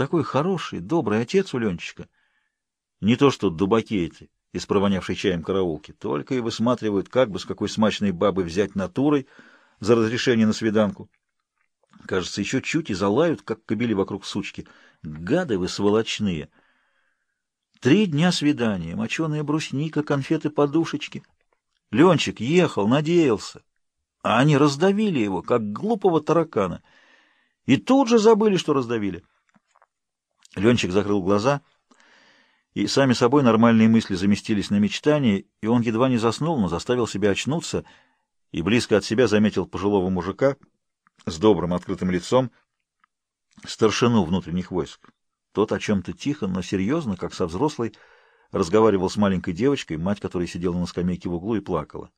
Такой хороший, добрый отец у Ленчика. Не то что дубаки эти из чаем караулки, только и высматривают, как бы с какой смачной бабы взять натурой за разрешение на свиданку. Кажется, еще чуть и залают, как кобели вокруг сучки. Гады вы сволочные! Три дня свидания, моченая брусника, конфеты, подушечки. Ленчик ехал, надеялся, а они раздавили его, как глупого таракана. И тут же забыли, что раздавили. Ленчик закрыл глаза, и сами собой нормальные мысли заместились на мечтания, и он едва не заснул, но заставил себя очнуться, и близко от себя заметил пожилого мужика с добрым открытым лицом, старшину внутренних войск. Тот о чем-то тихо, но серьезно, как со взрослой, разговаривал с маленькой девочкой, мать которой сидела на скамейке в углу и плакала.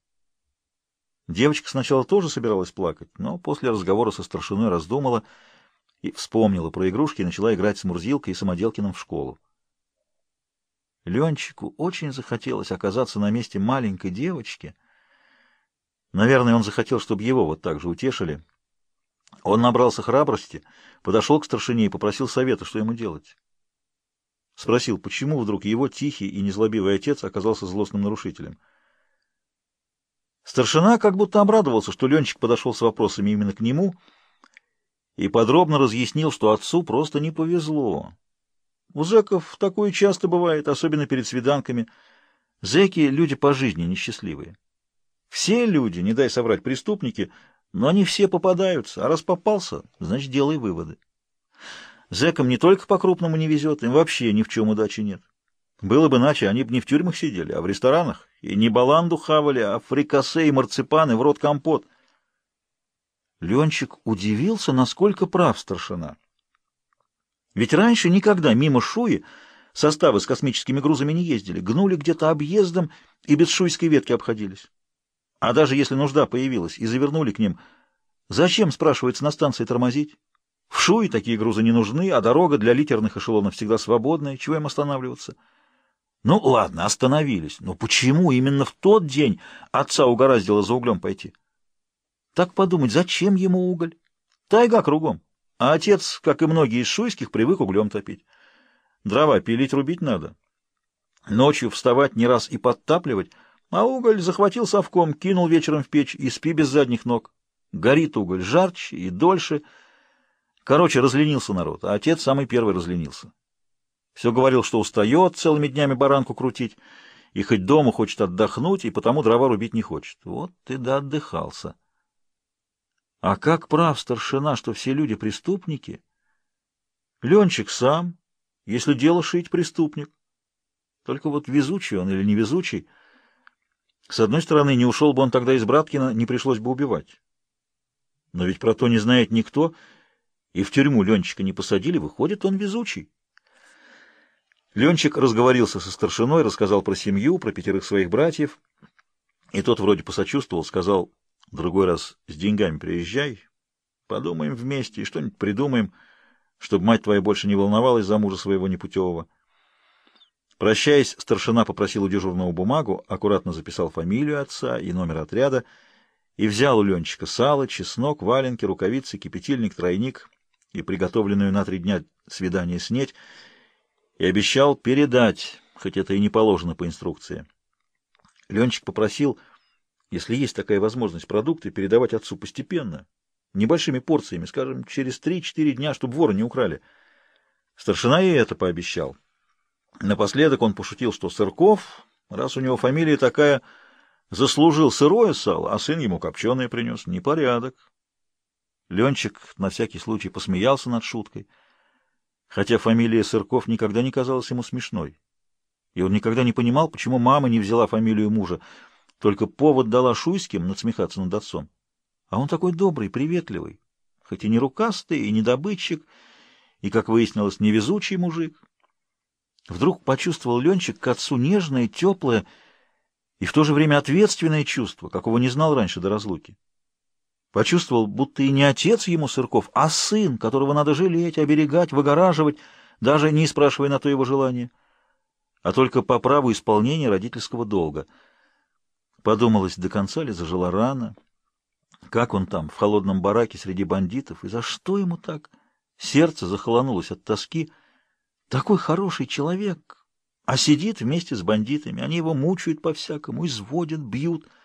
Девочка сначала тоже собиралась плакать, но после разговора со старшиной раздумала и вспомнила про игрушки и начала играть с Мурзилкой и Самоделкиным в школу. Ленчику очень захотелось оказаться на месте маленькой девочки. Наверное, он захотел, чтобы его вот так же утешили. Он набрался храбрости, подошел к старшине и попросил совета, что ему делать. Спросил, почему вдруг его тихий и незлобивый отец оказался злостным нарушителем. Старшина как будто обрадовался, что Ленчик подошел с вопросами именно к нему, и подробно разъяснил, что отцу просто не повезло. У зэков такое часто бывает, особенно перед свиданками. Зэки — люди по жизни несчастливые. Все люди, не дай соврать, преступники, но они все попадаются, а раз попался, значит, делай выводы. Зэкам не только по-крупному не везет, им вообще ни в чем удачи нет. Было бы иначе, они бы не в тюрьмах сидели, а в ресторанах, и не баланду хавали, а фрикасе и марципаны, в рот компот. Ленчик удивился, насколько прав старшина. Ведь раньше никогда мимо Шуи составы с космическими грузами не ездили, гнули где-то объездом и без шуйской ветки обходились. А даже если нужда появилась и завернули к ним, зачем, спрашивается, на станции тормозить? В Шуе такие грузы не нужны, а дорога для литерных эшелонов всегда свободная, чего им останавливаться? Ну ладно, остановились, но почему именно в тот день отца угораздило за углем пойти? Так подумать, зачем ему уголь? Тайга кругом. А отец, как и многие из шуйских, привык углем топить. Дрова пилить, рубить надо. Ночью вставать не раз и подтапливать — а уголь захватил совком, кинул вечером в печь и спи без задних ног. Горит уголь жарче и дольше. Короче, разленился народ, а отец самый первый разленился. Все говорил, что устает целыми днями баранку крутить, и хоть дома хочет отдохнуть, и потому дрова рубить не хочет. Вот ты да отдыхался. А как прав старшина, что все люди преступники? Ленчик сам, если дело шить, преступник. Только вот везучий он или невезучий — с одной стороны, не ушел бы он тогда из Браткина, не пришлось бы убивать. Но ведь про то не знает никто, и в тюрьму Ленчика не посадили, выходит, он везучий. Ленчик разговорился со старшиной, рассказал про семью, про пятерых своих братьев, и тот вроде посочувствовал, сказал, другой раз с деньгами приезжай, подумаем вместе и что-нибудь придумаем, чтобы мать твоя больше не волновалась за мужа своего непутевого. Прощаясь, старшина попросил у дежурного бумагу, аккуратно записал фамилию отца и номер отряда и взял у Ленчика сало, чеснок, валенки, рукавицы, кипятильник, тройник и приготовленную на три дня свидание снеть, и обещал передать, хоть это и не положено по инструкции. Ленчик попросил, если есть такая возможность, продукты передавать отцу постепенно, небольшими порциями, скажем, через три-четыре дня, чтобы воры не украли. Старшина и это пообещал. Напоследок он пошутил, что Сырков, раз у него фамилия такая, заслужил сырое сало, а сын ему копченое принес. Непорядок. Ленчик на всякий случай посмеялся над шуткой, хотя фамилия Сырков никогда не казалась ему смешной. И он никогда не понимал, почему мама не взяла фамилию мужа, только повод дала Шуйским надсмехаться над отцом. А он такой добрый, приветливый, хоть и не рукастый, и не добытчик, и, как выяснилось, невезучий мужик. Вдруг почувствовал Ленчик к отцу нежное, теплое и в то же время ответственное чувство, какого не знал раньше до разлуки. Почувствовал, будто и не отец ему Сырков, а сын, которого надо жалеть, оберегать, выгораживать, даже не спрашивая на то его желание, а только по праву исполнения родительского долга. Подумалось, до конца ли зажила рана. Как он там, в холодном бараке среди бандитов, и за что ему так? Сердце захолонулось от тоски. Такой хороший человек, а сидит вместе с бандитами. Они его мучают по-всякому, изводят, бьют —